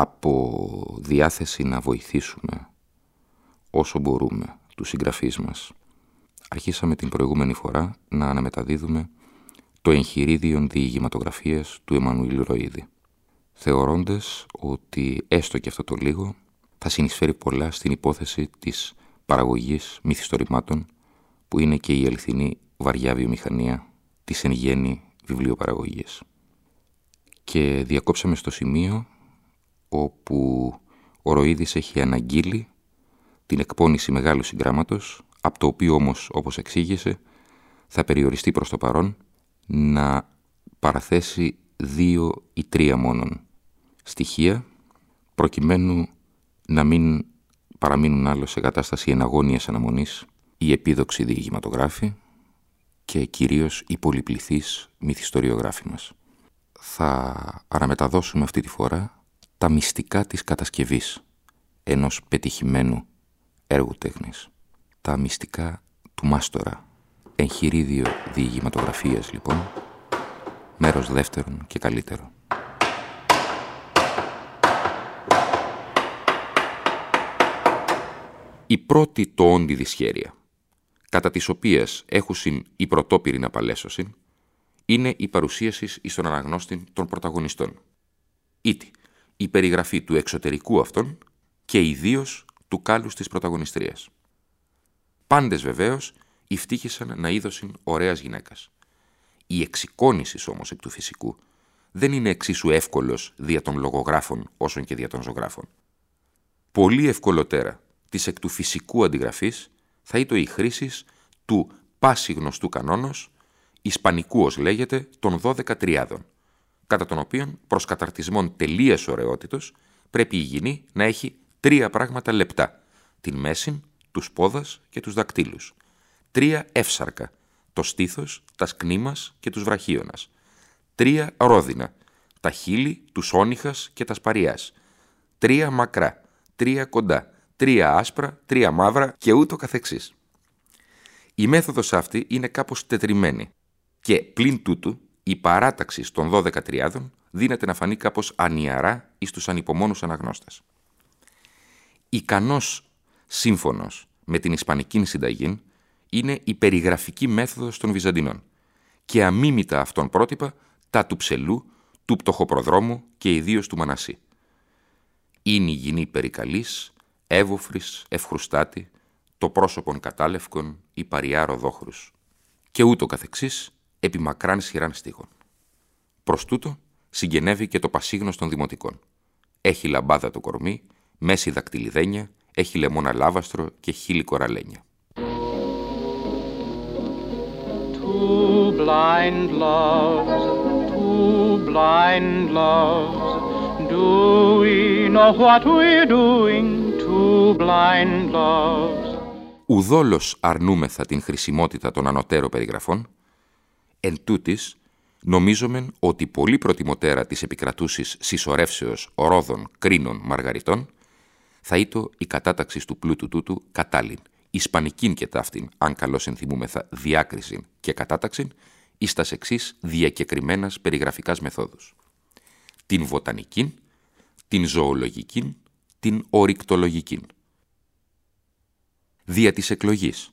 Από διάθεση να βοηθήσουμε όσο μπορούμε τους συγγραφείς μας. Αρχίσαμε την προηγούμενη φορά να αναμεταδίδουμε το εγχειρίδιο διηγηματογραφίας του Εμμανουήλ Ροίδη, θεωρώντας ότι έστω και αυτό το λίγο θα συνεισφέρει πολλά στην υπόθεση της παραγωγής μυθιστορημάτων που είναι και η αληθινή βαριά βιομηχανία της εν γέννη βιβλιοπαραγωγής. Και διακόψαμε στο σημείο όπου ο Ροίδης έχει αναγγείλει την εκπόνηση μεγάλου συγγράμματος, από το οποίο όμως, όπως εξήγησε, θα περιοριστεί προς το παρόν να παραθέσει δύο ή τρία μόνον στοιχεία, προκειμένου να μην παραμείνουν άλλο σε κατάσταση εναγώνιας αναμονής οι επίδοξοι διηγηματογράφοι και κυρίως οι πολυπληθείς μυθιστοριογράφοι μας. Θα αναμεταδώσουμε αυτή τη φορά τα μυστικά της κατασκευής ενός πετυχημένου έργου τέχνης. Τα μυστικά του μάστορα. Εγχειρίδιο διηγηματογραφίας λοιπόν, μέρος δεύτερον και καλύτερο. Η πρώτη το όντι δυσχέρεια, κατά τις οποίες έχουσιν η πρωτόπυρη να παλέσωσιν, είναι η παρουσίασης εις τον αναγνώστη των πρωταγωνιστών. Ήτι, η περιγραφή του εξωτερικού αυτών και ιδίως του κάλους της πρωταγωνιστρίας. Πάντες βεβαίως ευτύχησαν να είδωσιν ωραίας γυναίκας. Η εξοικόνησης όμως εκ του φυσικού δεν είναι εξίσου εύκολος δια των λογογράφων όσων και δια των ζωγράφων. Πολύ ευκολότερα της εκ του φυσικού αντιγραφής θα ήταν η χρήσης του πάση γνωστού κανόνος, ισπανικού ως λέγεται, των 12 τριάδων, κατά τον οποίο προς καταρτισμόν τελείας ωραιότητος πρέπει η γυνή να έχει τρία πράγματα λεπτά, την μέση, τους πόδας και τους δακτύλους. Τρία εύσαρκα, το στήθος, τα σκνήμας και τους βραχίωνας. Τρία ρόδινα, τα χείλη, τους όνυχας και τα σπαριάς. Τρία μακρά, τρία κοντά, τρία άσπρα, τρία μαύρα και ούτω καθεξής. Η μέθοδος αυτή είναι κάπως τετριμένη και πλην τούτου η παράταξη των 12 τριάδων δύναται να φανεί κάπως ανιαρά εις τους ανυπομόνους αναγνώστες. Ικανός σύμφωνος με την Ισπανική συνταγή είναι η περιγραφική μέθοδος των Βυζαντινών και αμίμητα αυτών πρότυπα τα του ψελού, του πτωχοπροδρόμου και ιδίως του Μανασί. Είναι η γυνή περικαλής, εύωφρης, ευχρουστάτη, το πρόσωπον κατάλευκον, η παριά ροδόχρους και ούτω καθεξής επί μακράν σειράν στίχων. Προς τούτο συγγενεύει και το πασίγνωστο των δημοτικών. Έχει λαμπάδα το κορμί, μέση δακτυλιδένια, έχει λεμόνα λάβαστρο και χείλη κοραλένια. Two blind loves, two blind loves, do we know what we're doing, two blind loves. Ουδόλως αρνούμεθα την χρησιμότητα των ανωτέρω περιγραφών, Εν τούτης, νομίζομεν ότι πολύ προτιμωτέρα της επικρατούσης συσσωρεύσεως ορόδων, κρίνων, μαργαριτών, θα ήτο η κατάταξης του πλούτου τούτου κατάλλην, ισπανικήν και ταύτην, αν καλώς ενθυμούμεθα διάκριση και κατάταξην, εις τας εξής διακεκριμένας περιγραφικάς μεθόδους. Την βοτανικήν, την ζωολογικήν, την ορυκτολογικήν. Δια της εκλογής,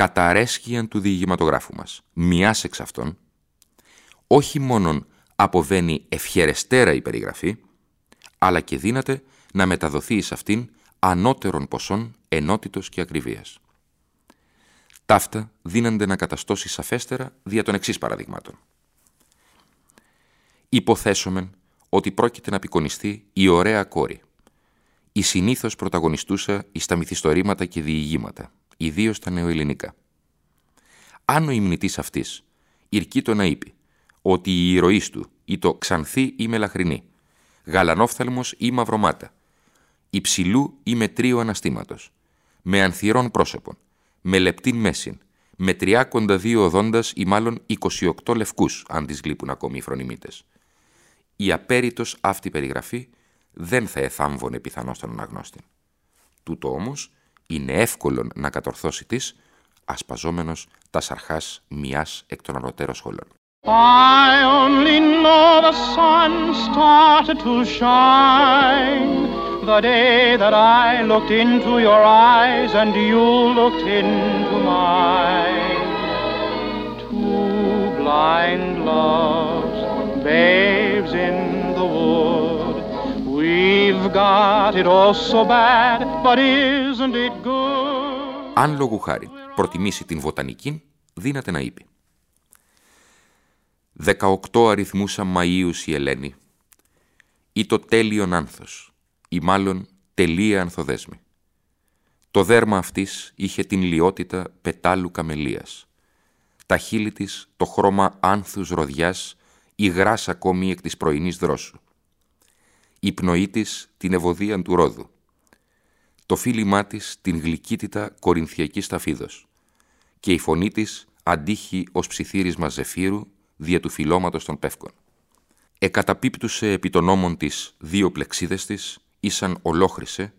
καταρέσχιαν του διηγηματογράφου μας. Μιας εξ αυτών, όχι μόνον αποβαίνει ευχερεστέρα η περιγραφή, αλλά και δύναται να μεταδοθεί εις αυτήν ανώτερων ποσών ενότητος και ακριβίας. Ταύτα δίνανται να καταστώσει σαφέστερα δια των εξής παραδειγμάτων. Υποθέσομεν ότι πρόκειται να απεικονιστεί η ωραία κόρη. Η συνήθως πρωταγωνιστούσα εις τα μυθιστορήματα και διηγήματα, ιδίως τα νεοελληνικά. Αν ο υμνητής αυτής ηρκεί το να είπε ότι η ηρωής του ή το ξανθή ή μελαχρινή, γαλανόφθαλμος ή μαυρομάτα, υψηλού ή μετρίου αναστήματος, με ανθυρών πρόσωπων, με λεπτήν μέσην, με τριάκοντα δύο οδόντας ή μάλλον 28 λευκούς, αν τις γλύπουν ακόμη οι φρονιμίτες. Η απέριτος αυτή περιγραφή δεν θα εθάμβωνε πιθανώς τον αναγνώστη. Τούτο όμως είναι εύκολο να κατορθώσει της, ασπαζόμενος τα σαρχάς μιας εκ των ανωτέρων σχολών. I only know the sun started to shine the day that I looked into your eyes and you looked into mine. Two blind loves, babes in the wood. We've got it all so bad, but isn't it good? Αν λόγου χάρη προτιμήσει την βοτανική, δύναται να είπε. Δεκαοκτώ αριθμούσα Μαΐους η Ελένη, ή το τέλειον άνθος, ή μάλλον τελεία ανθοδέσμη. Το δέρμα αυτής είχε την λιότητα πετάλου καμελίας. Τα χείλη της το χρώμα άνθους ροδιάς, υγράς ακόμη εκ της πρωινής δρόσου. Η πνοή της την ευωδία του ρόδου. Το φίλημά της την γλυκύτητα κορινθιακής ταφίδος. Και η φωνή της αντίχει ως ψιθύρισμα ζεφύρου δια του φυλώματος των πεύκων. Εκαταπίπτουσε επί των ώμων της δύο πλεξίδες της, ήσαν ολόχρησε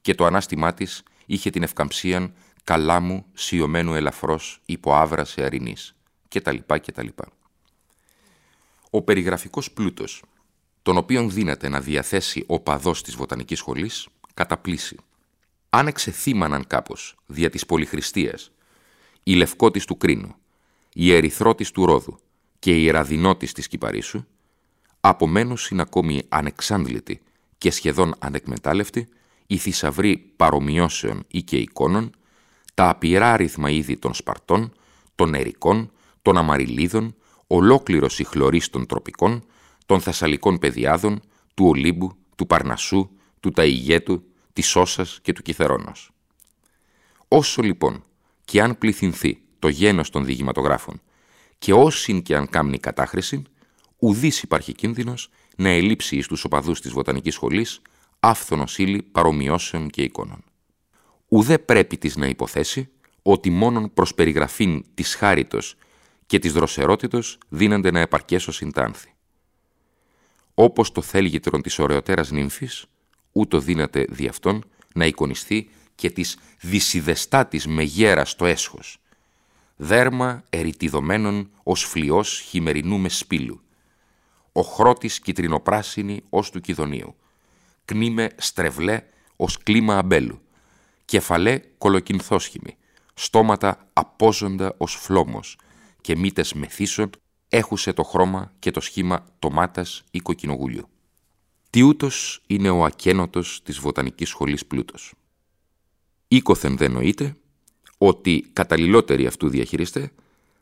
και το ανάστημά της είχε την ευκαμψίαν καλάμου σιωμένου ελαφρώς υπό άβραση αρινής και τα λοιπά και τα λοιπά. Ο περιγραφικός πλούτος, τον οποίον δύναται να διαθέσει ο παδός της βοτανικής σχολής, καταπλήσει. Αν εξεθύμαναν κάπως δια της πολυχριστίας, η λευκότης του κρίνου, η ερυθρότης του ρόδου και η ραδινότης της κυπαρίσου, απομένως είναι ακόμη ανεξάντλητη και σχεδόν ανεκμετάλλευτη η θησαυρή παρομοιώσεων ή και εικόνων, τα απειρά αριθμα είδη των Σπαρτών, των Ερικών, των Αμαριλίδων, ολόκληρος η χλωρίς των τροπικών, των Θεσσαλικών παιδιάδων, του Ολύμπου, του Παρνασού, του Ταϊγέτου, της Σώσας και του Κιθερόνος. Όσο λοιπόν και αν πληθυνθεί το γένος των διηγηματογράφων και όσην και αν κάμνει κατάχρηση, ουδής υπάρχει κίνδυνος να ελείψει εις τους οπαδούς της βοτανικής σχολής άφθονος ύλη παρομοιώσεων και εικόνων. Ουδέ πρέπει της να υποθέσει ότι μόνον προς περιγραφήν της χάριτος και της δροσερότητος δίνονται να επαρκέσω συντάνθη. Όπως το θέλγητρον της ωραιοτέρας νύμφης, ούτω δύναται δι' αυτόν να εικονιστεί και της δυσιδεστάτης με γέρα στο έσχος, δέρμα ερητιδωμένων ως φλοιός χειμερινού με σπήλου, οχρώτης κυτρινοπράσινη ως του κιδονίου, κνήμε στρεβλέ ως κλίμα αμπέλου, κεφαλέ κολοκυνθόσχημη, στόματα απόζοντα ως φλόμος και μύτες μεθύσεων έχουσε το χρώμα και το σχήμα τομάτας ή κοκκινογουλιού. Τι ούτως είναι ο ακένοτος της βοτανικής σχολής πλούτος. Ήκοθεν δεν νοείται ότι καταλληλότεροι αυτού διαχειριστέ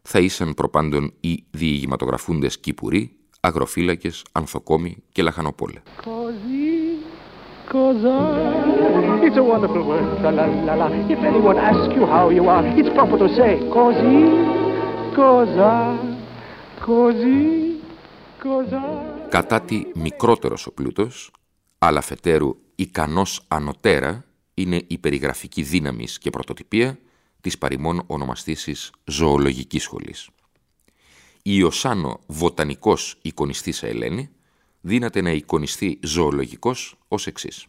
θα ήσαν προπάντων οι διηγηματογραφούντες κυπουροί, αγροφύλακες, ανθοκόμοι και λαχανοπόλε. It's a wonderful word, la la la la. If anyone asks you how you are, it's proper to say, così, cosa, così, cosa. Κατά τη μικρότερος ο πλούτος, αλλά φετέρου ικανός ανωτέρα, είναι η περιγραφική δύναμη και πρωτοτυπία της παρημών ονομαστήσης ζωολογικής σχολής. Η Ιωσάνο βοτανικός εικονιστής Ελένη δύναται να εικονιστεί ζωολογικός ως εξής.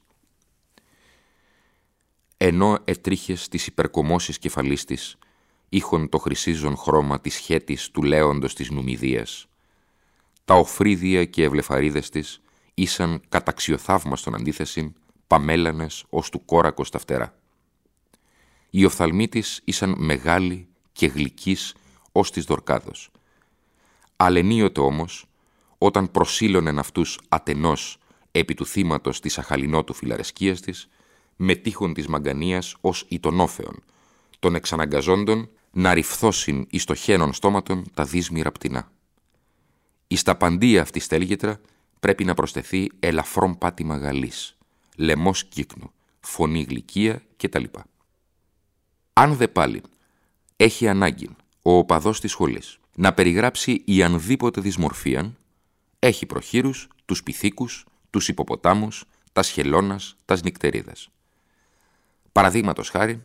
Ενώ ετρίχες της υπερκομώσεις κεφαλής της είχον το χρυσίζον χρώμα της χέτης του λέοντος της Νουμιδίας, τα οφρίδια και ευλεφαρίδες της ήσαν καταξιοθαύμαστον αντίθεση παμέλανες ως του κόρακος τα φτερά. Οι οφθαλμοί της ήσαν μεγάλοι και γλυκείς ως της δορκάδος. Αλενίοτε όμως, όταν προσήλωνεν αυτούς ατενός επί του θύματος της αχαλινότου φιλαρεσκίας της, με τείχον της μαγκανίας ως ητονόφεων, των εξαναγκαζόντων να ρυφθώσιν εις το χένον στόματον τα δύσμυρα πτηνά. Εις τα παντία αυτή στέλγετρα πρέπει να προσθεθεί ελαφρόν πάτημα γαλής, λαιμός κύκνου, φωνή γλυκία κτλ. Αν δε πάλι έχει ανάγκη ο οπαδός της σχολής να περιγράψει η ανδήποτε δυσμορφίαν, έχει προχείρους τους πυθίκους, τους υποποτάμους, τα σχελώνας, τας νυκτερίδας. Παραδείγματος χάρη,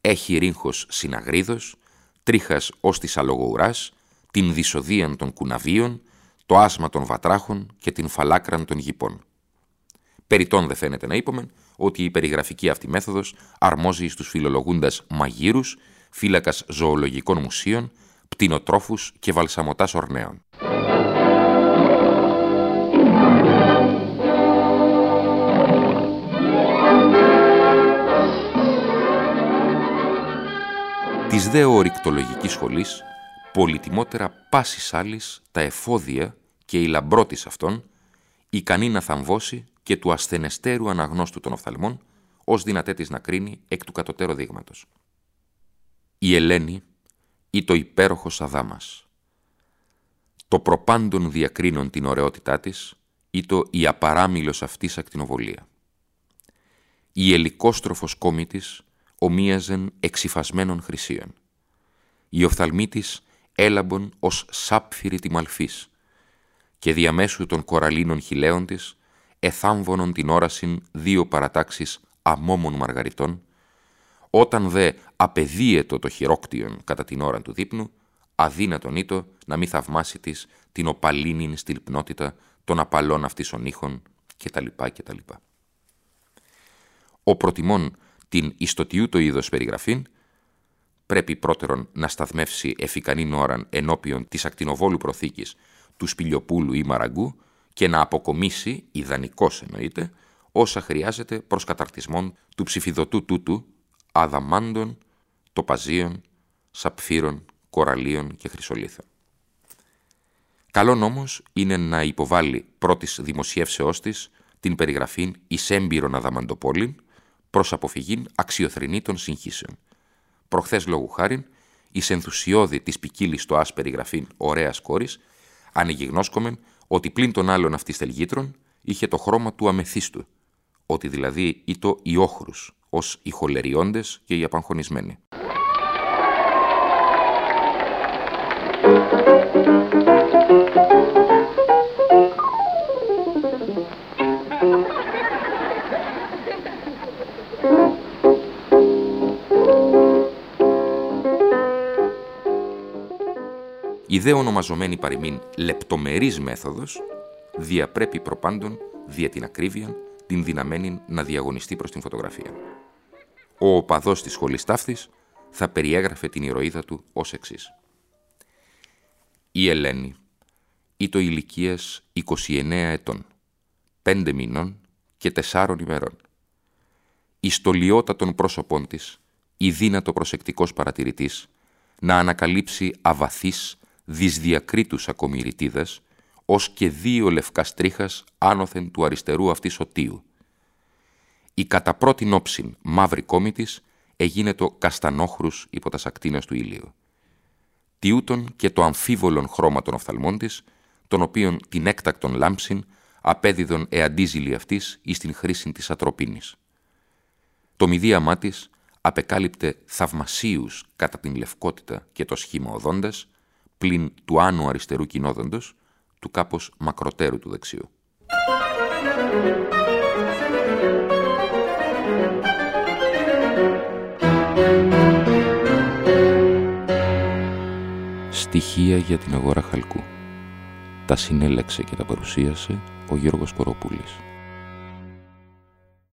έχει ρίγχος συναγρίδος, τρίχας ως της αλογοουράς, την δυσοδίαν των κουναβίων, το άσμα των βατράχων και την φαλάκραν των γυπών. Περιτών δεν φαίνεται να είπαμε ότι η περιγραφική αυτή μέθοδος αρμόζει στους φιλολογούντας μαγείρους, φύλακας ζωολογικών μουσείων, πτηνοτρόφους και βαλσαμωτάς ορνέων. Της δε ορυκτολογικής σχολής, πολυτιμότερα πάσης άλλης τα εφόδια και η λαμπρότης αυτών, ικανή να θαμβώσει και του ασθενεστέρου αναγνώστου των οφθαλμών, ως δυνατέ της να κρίνει εκ του κατωτέρου δείγματος. Η Ελένη ή το υπέροχος Σαδάμας. Το προπάντων διακρίνων την ωραιότητά της ή το η απαράμιλος αυτής ακτινοβολία. Η ελικόστροφος κόμη της ομοίαζεν εξυφασμένων χρυσίων. Οι οφθαλμοί της έλαμπον ως σάπφυρη τη μαλφής και διαμέσου των κοραλίνων χιλέων της εθάμβωνον την όρασιν δύο παρατάξεις αμόμων μαργαριτών, όταν δε απεδίετο το χειρόκτιον κατά την ώρα του δείπνου, αδύνατον ήτο να μη θαυμάσει της την οπαλίνην στυλπνότητα των απαλών αυτής ονείχων κτλ. κτλ. Ο προτιμών την ιστοτιού το είδος περιγραφήν, πρέπει πρώτερον να σταθμεύσει εφικανήν ώραν ενώπιον της ακτινοβόλου προθήκης του Σπηλιοπούλου ή Μαραγκού και να αποκομίσει, ιδανικός εννοείται, όσα χρειάζεται προς καταρτισμόν του ψηφιδωτού τούτου αδαμάντων, τοπαζίων, σαπφύρων, κοραλίων και χρυσολίθων. Καλόν όμως είναι να υποβάλει πρώτης δημοσιεύσεώς της την περιγραφή εις έμπειρον αδαμαντοπόλην προς αποφυγήν αξιοθρηνή συγχύσεων. Προχθές λόγου χάριν, εις ενθουσιώδη της ποικίλης το άς περιγραφήν ωραίας κόρης, ανηγυγνώσκομεν ότι πλην των άλλων αυτής τελγήτρων είχε το χρώμα του αμεθίστου, ότι δηλαδή ήτο οι όχρους, ως οι χολεριώντες και οι απαγχωνισμένοι. Η δε ονομαζομένη παροιμήν λεπτομερής μέθοδος διαπρέπει προπάντων δια την ακρίβεια την δυναμένη να διαγωνιστεί προς την φωτογραφία. Ο οπαδός της σχολής ταύτης θα περιέγραφε την ηρωίδα του ως εξής. Η Ελένη το ηλικίας 29 ετών, 5 μηνών και 4 ημερών. Η στολιότατον πρόσωπών της, η δύνατο προσεκτικός παρατηρητής, να ανακαλύψει αβαθείς δυσδιακρίτους ακομηρητίδας, ως και δύο λευκάς στρίχας άνωθεν του αριστερού αυτής σωτίου. Η κατά πρώτην όψιν μαύρη κόμη της έγινε το καστανόχρους υπό τας σακτίνας του ήλιου. Τιούτον και το αμφίβολον χρώμα των οφθαλμών της, τον οποίον την έκτακτον λάμψην απέδιδον εαντίζηλη αυτής εις την χρήση της ατροπίνης. Το μηδίαμά της απεκάλυπτε θαυμασίους κατά την λευκότητα και το σχήμα οδόντας, πλην του άνω αριστερού κοινόδοντος, του κάπως μακροτέρου του δεξιού. Στοιχεία για την αγορά χαλκού. Τα συνέλεξε και τα παρουσίασε ο Γιώργος Κοροπούλης.